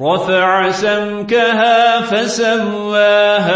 رفع سمكها فسواها.